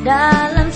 dalam